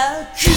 dark